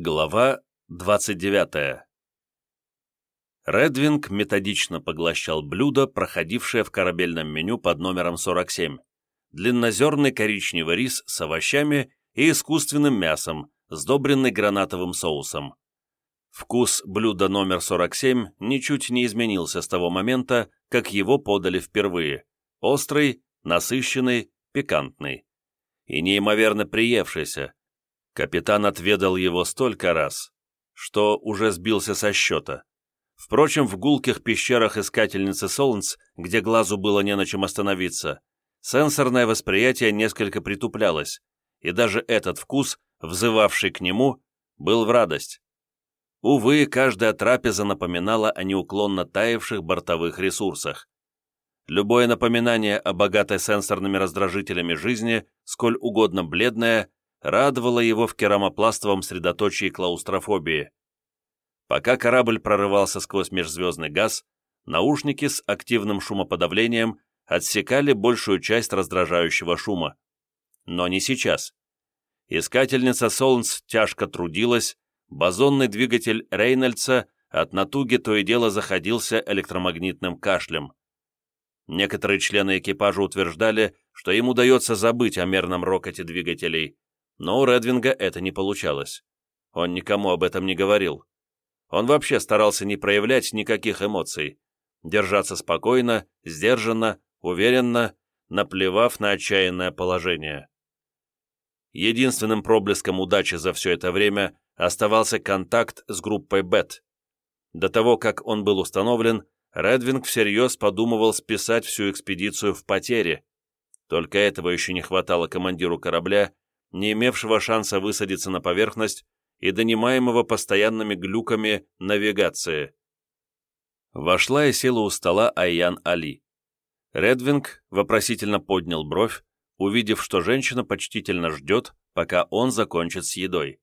Глава 29. Редвинг методично поглощал блюдо, проходившее в корабельном меню под номером 47. Длиннозерный коричневый рис с овощами и искусственным мясом, сдобренный гранатовым соусом. Вкус блюда номер 47 ничуть не изменился с того момента, как его подали впервые. Острый, насыщенный, пикантный. И неимоверно приевшийся, Капитан отведал его столько раз, что уже сбился со счета. Впрочем, в гулких пещерах Искательницы Солнц, где глазу было не на чем остановиться, сенсорное восприятие несколько притуплялось, и даже этот вкус, взывавший к нему, был в радость. Увы, каждая трапеза напоминала о неуклонно таявших бортовых ресурсах. Любое напоминание о богатой сенсорными раздражителями жизни, сколь угодно бледное, радовало его в керамопластовом средоточии клаустрофобии. Пока корабль прорывался сквозь межзвездный газ, наушники с активным шумоподавлением отсекали большую часть раздражающего шума. Но не сейчас. Искательница Солнц тяжко трудилась, бозонный двигатель Рейнольдса от натуги то и дело заходился электромагнитным кашлем. Некоторые члены экипажа утверждали, что им удается забыть о мерном рокоте двигателей, но у Редвинга это не получалось. Он никому об этом не говорил. Он вообще старался не проявлять никаких эмоций, держаться спокойно, сдержанно, уверенно, наплевав на отчаянное положение. Единственным проблеском удачи за все это время оставался контакт с группой БЭТ. До того, как он был установлен, Редвинг всерьез подумывал списать всю экспедицию в потери. Только этого еще не хватало командиру корабля, не имевшего шанса высадиться на поверхность и донимаемого постоянными глюками навигации. Вошла и села у стола Айян Али. Редвинг вопросительно поднял бровь, увидев, что женщина почтительно ждет, пока он закончит с едой.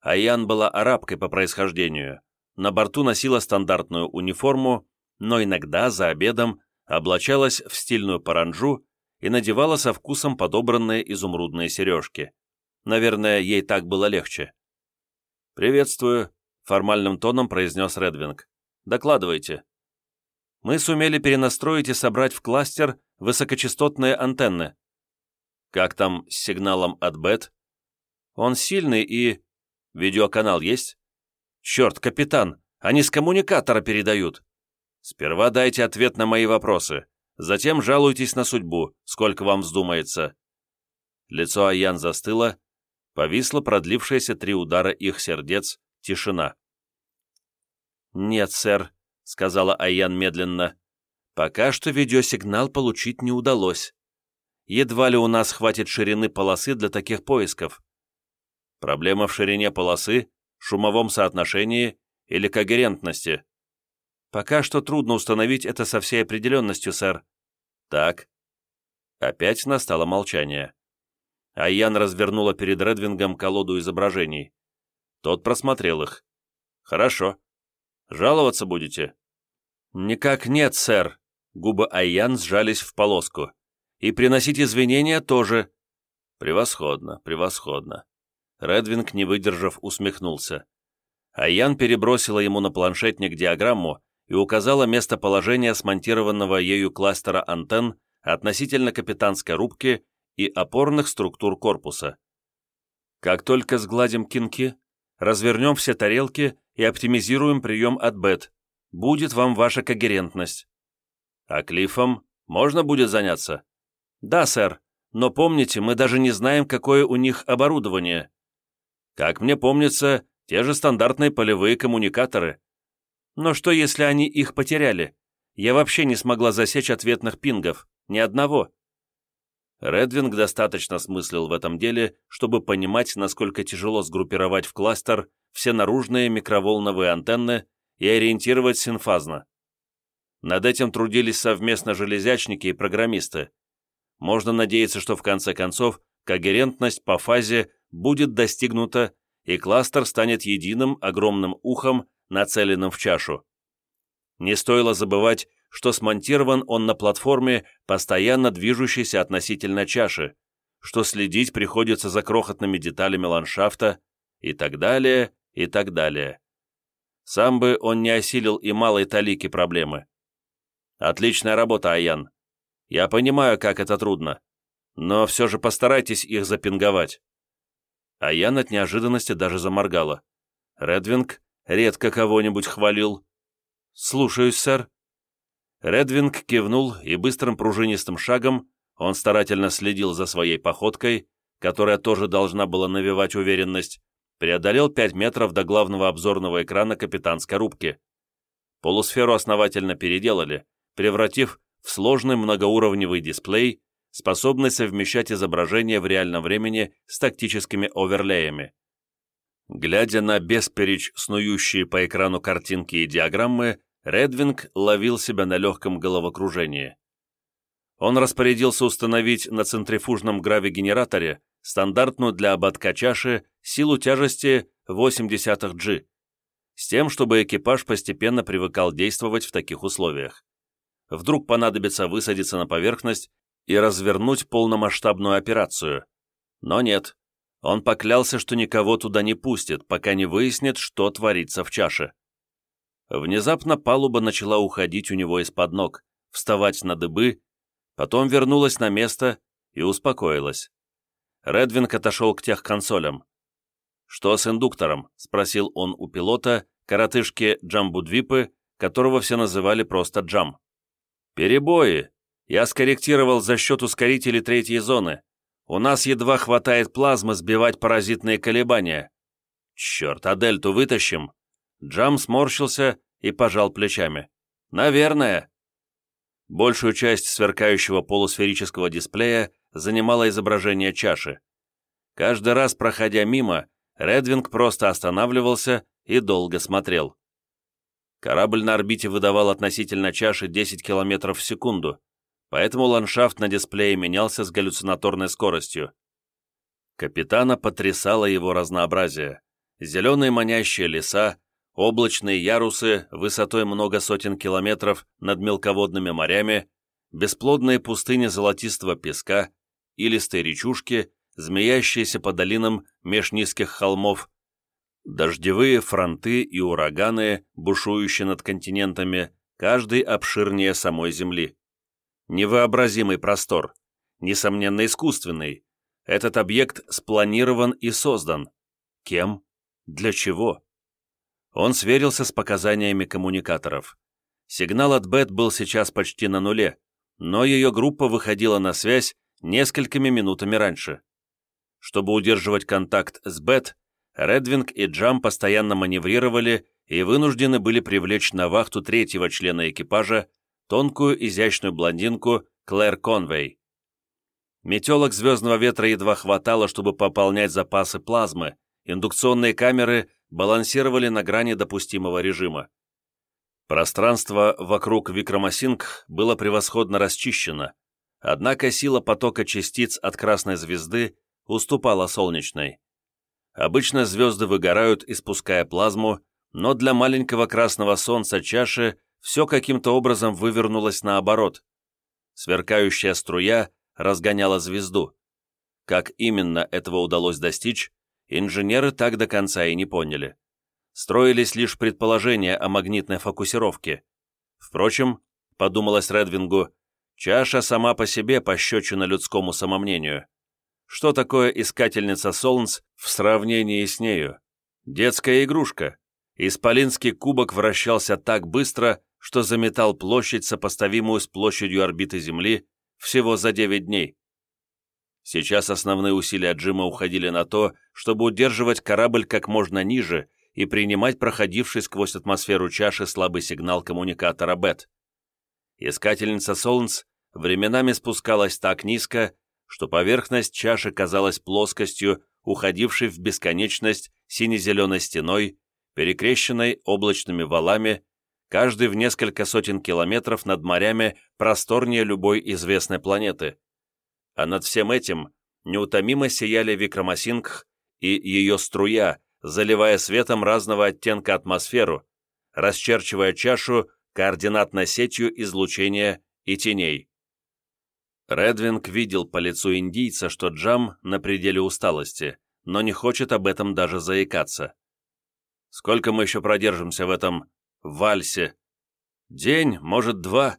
Айян была арабкой по происхождению, на борту носила стандартную униформу, но иногда за обедом облачалась в стильную паранджу и надевала со вкусом подобранные изумрудные сережки. Наверное, ей так было легче. «Приветствую», — формальным тоном произнес Редвинг. «Докладывайте». «Мы сумели перенастроить и собрать в кластер высокочастотные антенны». «Как там с сигналом от БЭТ?» «Он сильный и...» «Видеоканал есть?» «Черт, капитан, они с коммуникатора передают». «Сперва дайте ответ на мои вопросы. Затем жалуйтесь на судьбу, сколько вам вздумается». Лицо Аян застыло, повисло продлившееся три удара их сердец, тишина. «Нет, сэр», — сказала Аян медленно, — «пока что видеосигнал получить не удалось. Едва ли у нас хватит ширины полосы для таких поисков». «Проблема в ширине полосы, шумовом соотношении или когерентности?» Пока что трудно установить это со всей определенностью, сэр. Так. Опять настало молчание. Айян развернула перед Редвингом колоду изображений. Тот просмотрел их. Хорошо. Жаловаться будете? Никак нет, сэр. Губы Айян сжались в полоску. И приносить извинения тоже. Превосходно, превосходно. Редвинг, не выдержав, усмехнулся. Айян перебросила ему на планшетник диаграмму, и указала местоположение смонтированного ею кластера антенн относительно капитанской рубки и опорных структур корпуса. Как только сгладим кинки, развернем все тарелки и оптимизируем прием от БЭТ, будет вам ваша когерентность. А клифом можно будет заняться? Да, сэр, но помните, мы даже не знаем, какое у них оборудование. Как мне помнится, те же стандартные полевые коммуникаторы. Но что, если они их потеряли? Я вообще не смогла засечь ответных пингов. Ни одного. Редвинг достаточно смыслил в этом деле, чтобы понимать, насколько тяжело сгруппировать в кластер все наружные микроволновые антенны и ориентировать синфазно. Над этим трудились совместно железячники и программисты. Можно надеяться, что в конце концов когерентность по фазе будет достигнута, и кластер станет единым огромным ухом нацеленным в чашу. Не стоило забывать, что смонтирован он на платформе, постоянно движущейся относительно чаши, что следить приходится за крохотными деталями ландшафта, и так далее, и так далее. Сам бы он не осилил и малой талики проблемы. Отличная работа, Аян. Я понимаю, как это трудно, но все же постарайтесь их запинговать. Аян от неожиданности даже заморгала. Редвинг редко кого-нибудь хвалил. «Слушаюсь, сэр». Редвинг кивнул и быстрым пружинистым шагом он старательно следил за своей походкой, которая тоже должна была навевать уверенность, преодолел 5 метров до главного обзорного экрана капитанской рубки. Полусферу основательно переделали, превратив в сложный многоуровневый дисплей, способный совмещать изображение в реальном времени с тактическими оверлеями. Глядя на бесперечь снующие по экрану картинки и диаграммы, Редвинг ловил себя на легком головокружении. Он распорядился установить на центрифужном гравигенераторе стандартную для ободка чаши силу тяжести 0,8 G, с тем, чтобы экипаж постепенно привыкал действовать в таких условиях. Вдруг понадобится высадиться на поверхность и развернуть полномасштабную операцию. Но нет, он поклялся, что никого туда не пустит, пока не выяснит, что творится в чаше. Внезапно палуба начала уходить у него из-под ног, вставать на дыбы, потом вернулась на место и успокоилась. Редвинг отошел к техконсолям. «Что с индуктором?» — спросил он у пилота, коротышки Джамбудвипы, которого все называли просто Джам. «Перебои. Я скорректировал за счет ускорителей третьей зоны. У нас едва хватает плазмы сбивать паразитные колебания. Черт, а дельту вытащим?» Джам сморщился и пожал плечами. «Наверное». Большую часть сверкающего полусферического дисплея занимало изображение чаши. Каждый раз, проходя мимо, Редвинг просто останавливался и долго смотрел. Корабль на орбите выдавал относительно чаши 10 км в секунду, поэтому ландшафт на дисплее менялся с галлюцинаторной скоростью. Капитана потрясало его разнообразие. Зеленые манящие леса, облачные ярусы высотой много сотен километров над мелководными морями, бесплодные пустыни золотистого песка, илистые речушки, змеящиеся по долинам меж низких холмов, дождевые фронты и ураганы, бушующие над континентами, каждый обширнее самой Земли. Невообразимый простор, несомненно искусственный. Этот объект спланирован и создан. Кем? Для чего? Он сверился с показаниями коммуникаторов. Сигнал от Бет был сейчас почти на нуле, но ее группа выходила на связь несколькими минутами раньше. Чтобы удерживать контакт с Бет, Редвинг и Джам постоянно маневрировали и вынуждены были привлечь на вахту третьего члена экипажа, тонкую изящную блондинку Клэр Конвей. Метелок «Звездного ветра» едва хватало, чтобы пополнять запасы плазмы, индукционные камеры балансировали на грани допустимого режима. Пространство вокруг Викрамасинг было превосходно расчищено, однако сила потока частиц от красной звезды уступала солнечной. Обычно звезды выгорают, испуская плазму, но для маленького красного солнца чаши все каким-то образом вывернулось наоборот. Сверкающая струя разгоняла звезду. Как именно этого удалось достичь, инженеры так до конца и не поняли. Строились лишь предположения о магнитной фокусировке. Впрочем, подумалось Редвингу, чаша сама по себе пощечина людскому самомнению. Что такое искательница Солнц в сравнении с нею? Детская игрушка. Исполинский кубок вращался так быстро, что заметал площадь, сопоставимую с площадью орбиты Земли, всего за 9 дней. Сейчас основные усилия Джима уходили на то, чтобы удерживать корабль как можно ниже и принимать проходивший сквозь атмосферу чаши слабый сигнал коммуникатора БЭТ. Искательница Солнц временами спускалась так низко, что поверхность чаши казалась плоскостью, уходившей в бесконечность сине-зеленой стеной, перекрещенной облачными валами каждый в несколько сотен километров над морями просторнее любой известной планеты. А над всем этим неутомимо сияли Викрамасингх и ее струя, заливая светом разного оттенка атмосферу, расчерчивая чашу координатной сетью излучения и теней. Редвинг видел по лицу индийца, что Джам на пределе усталости, но не хочет об этом даже заикаться. Сколько мы еще продержимся в этом вальсе? День, может, два.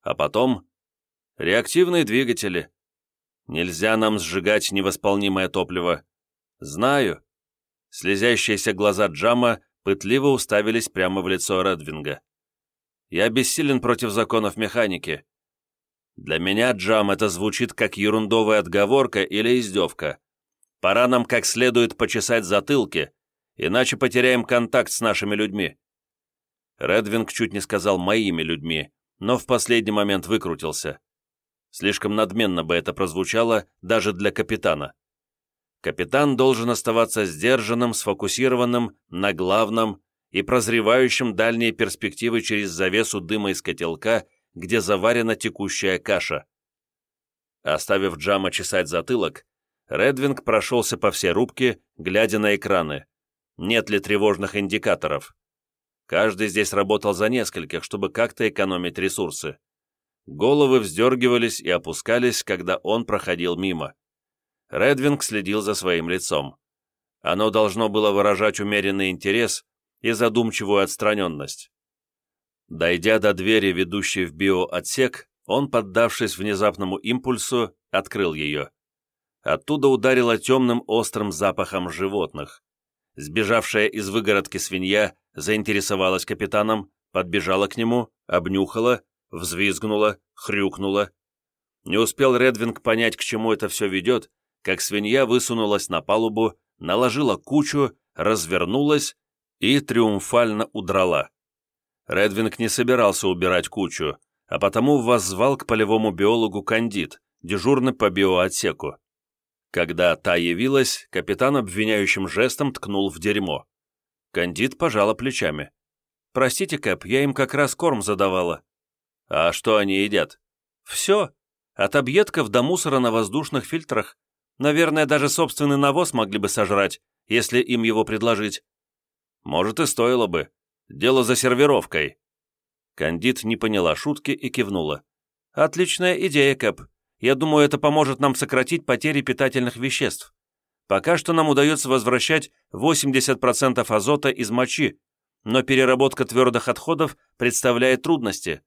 А потом реактивные двигатели. Нельзя нам сжигать невосполнимое топливо. Знаю. Слезящиеся глаза Джама пытливо уставились прямо в лицо Редвинга. Я бессилен против законов механики. Для меня, Джам, это звучит как ерундовая отговорка или издевка. Пора нам как следует почесать затылки, иначе потеряем контакт с нашими людьми». Редвинг чуть не сказал «моими людьми», но в последний момент выкрутился. Слишком надменно бы это прозвучало даже для капитана. Капитан должен оставаться сдержанным, сфокусированным на главном и прозревающим дальние перспективы через завесу дыма из котелка, где заварена текущая каша. Оставив Джама чесать затылок, Редвинг прошелся по всей рубке, глядя на экраны. Нет ли тревожных индикаторов? Каждый здесь работал за нескольких, чтобы как-то экономить ресурсы. Головы вздергивались и опускались, когда он проходил мимо. Редвинг следил за своим лицом. Оно должно было выражать умеренный интерес и задумчивую отстраненность. Дойдя до двери, ведущей в биоотсек, он, поддавшись внезапному импульсу, открыл ее. Оттуда ударило темным острым запахом животных. Сбежавшая из выгородки свинья заинтересовалась капитаном, подбежала к нему, обнюхала, взвизгнула, хрюкнула. Не успел Редвинг понять, к чему это все ведет, как свинья высунулась на палубу, наложила кучу, развернулась и триумфально удрала. Редвинг не собирался убирать кучу, а потому воззвал к полевому биологу Кандид, дежурный по биоотсеку. Когда та явилась, капитан обвиняющим жестом ткнул в дерьмо. Кандид пожала плечами. «Простите, Кэп, я им как раз корм задавала». «А что они едят?» «Все. От объедков до мусора на воздушных фильтрах. Наверное, даже собственный навоз могли бы сожрать, если им его предложить». «Может, и стоило бы. Дело за сервировкой». Кандид не поняла шутки и кивнула. «Отличная идея, Кэп. Я думаю, это поможет нам сократить потери питательных веществ. Пока что нам удается возвращать 80% азота из мочи, но переработка твердых отходов представляет трудности.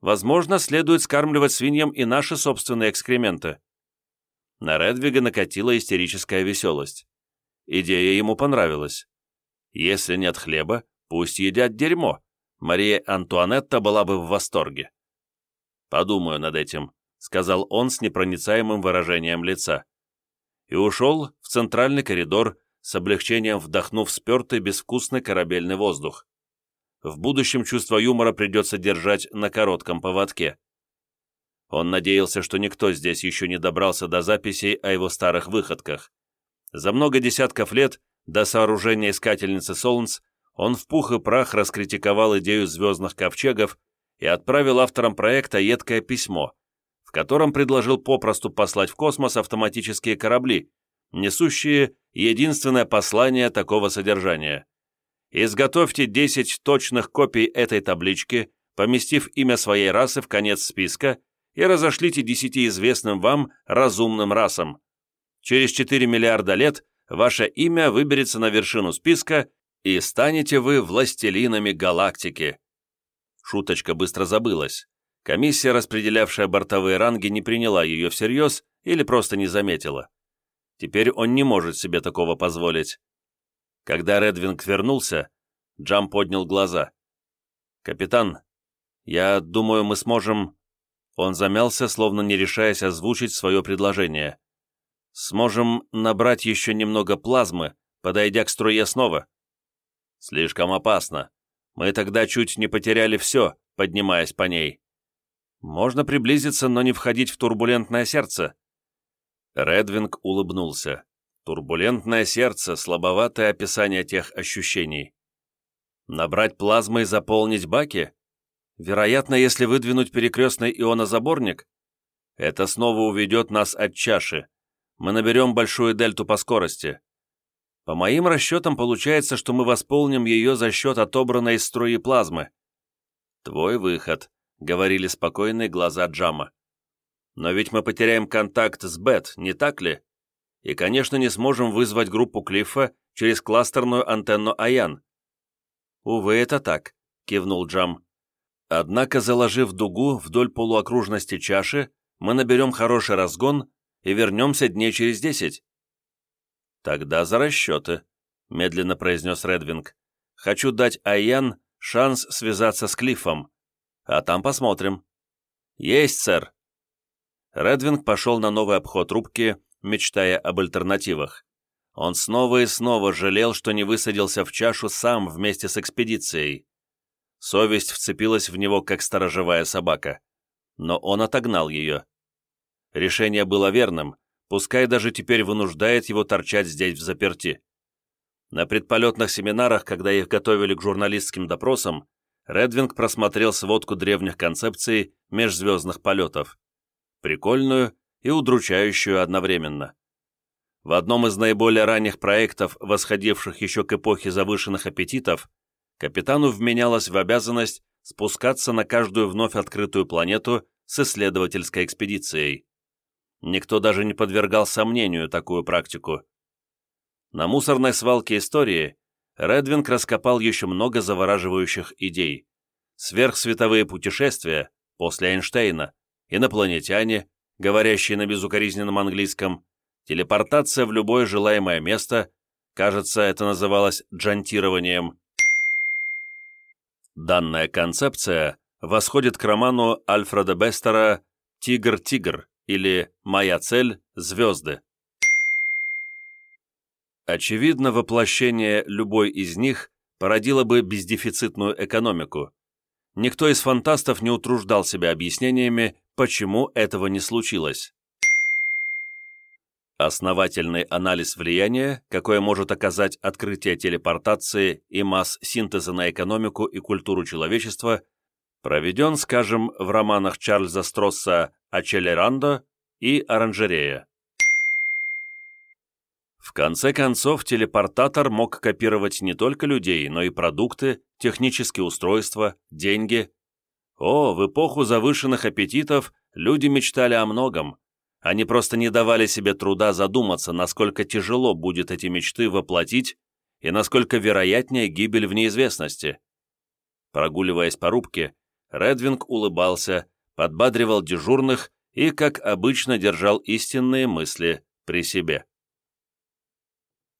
Возможно, следует скармливать свиньям и наши собственные экскременты. На Редвига накатила истерическая веселость. Идея ему понравилась. Если нет хлеба, пусть едят дерьмо. Мария Антуанетта была бы в восторге. Подумаю над этим, сказал он с непроницаемым выражением лица. И ушел в центральный коридор, с облегчением вдохнув спертый безвкусный корабельный воздух. В будущем чувство юмора придется держать на коротком поводке. Он надеялся, что никто здесь еще не добрался до записей о его старых выходках. За много десятков лет до сооружения искательницы Солнц он в пух и прах раскритиковал идею звездных ковчегов и отправил авторам проекта едкое письмо, котором предложил попросту послать в космос автоматические корабли, несущие единственное послание такого содержания. Изготовьте 10 точных копий этой таблички, поместив имя своей расы в конец списка и разошлите 10 известным вам разумным расам. Через 4 миллиарда лет ваше имя выберется на вершину списка, и станете вы властелинами галактики. Шуточка быстро забылась. Комиссия, распределявшая бортовые ранги, не приняла ее всерьез или просто не заметила. Теперь он не может себе такого позволить. Когда Редвинг вернулся, Джам поднял глаза. «Капитан, я думаю, мы сможем...» Он замялся, словно не решаясь озвучить свое предложение. «Сможем набрать еще немного плазмы, подойдя к струе снова?» «Слишком опасно. Мы тогда чуть не потеряли все, поднимаясь по ней». Можно приблизиться, но не входить в турбулентное сердце». Редвинг улыбнулся. Турбулентное сердце — слабоватое описание тех ощущений. Набрать плазмы и заполнить баки? Вероятно, если выдвинуть перекрестный ионозаборник, это снова уведет нас от чаши. Мы наберем большую дельту по скорости. По моим расчетам, получается, что мы восполним ее за счет отобранной из струи плазмы. Твой выход, — говорили спокойные глаза Джама. «Но ведь мы потеряем контакт с Бет, не так ли? И, конечно, не сможем вызвать группу Клиффа через кластерную антенну Аян». «Увы, это так», — кивнул Джам. «Однако, заложив дугу вдоль полуокружности чаши, мы наберем хороший разгон и вернемся дней через десять». «Тогда за расчеты», — медленно произнес Редвинг. «Хочу дать Аян шанс связаться с Клиффом, а там посмотрим». «Есть, сэр!» Редвинг пошел на новый обход рубки, мечтая об альтернативах. Он снова и снова жалел, что не высадился в чашу сам вместе с экспедицией. Совесть вцепилась в него, как сторожевая собака. Но он отогнал ее. Решение было верным, пускай даже теперь вынуждает его торчать здесь в заперти. На предполетных семинарах, когда их готовили к журналистским допросам, Редвинг просмотрел сводку древних концепций межзвездных полетов. Прикольную и удручающую одновременно. В одном из наиболее ранних проектов, восходивших еще к эпохе завышенных аппетитов, капитану вменялось в обязанность спускаться на каждую вновь открытую планету с исследовательской экспедицией. Никто даже не подвергал сомнению такую практику. На мусорной свалке истории Редвинг раскопал еще много завораживающих идей. Сверхсветовые путешествия после Эйнштейна, инопланетяне, говорящие на безукоризненном английском, телепортация в любое желаемое место, кажется, это называлось джантированием. Данная концепция восходит к роману Альфреда Бестера «Тигр-тигр» или «Моя цель – звезды». Очевидно, воплощение любой из них породило бы бездефицитную экономику. Никто из фантастов не утруждал себя объяснениями, почему этого не случилось. Основательный анализ влияния, какое может оказать открытие телепортации и масс-синтеза на экономику и культуру человечества, проведен, скажем, в романах Чарльза Стросса «Ачелерандо» и «Оранжерея». В конце концов, телепортатор мог копировать не только людей, но и продукты, технические устройства, деньги. О, в эпоху завышенных аппетитов люди мечтали о многом. Они просто не давали себе труда задуматься, насколько тяжело будет эти мечты воплотить и насколько вероятнее гибель в неизвестности. Прогуливаясь по рубке, Редвинг улыбался, подбадривал дежурных и, как обычно, держал истинные мысли при себе.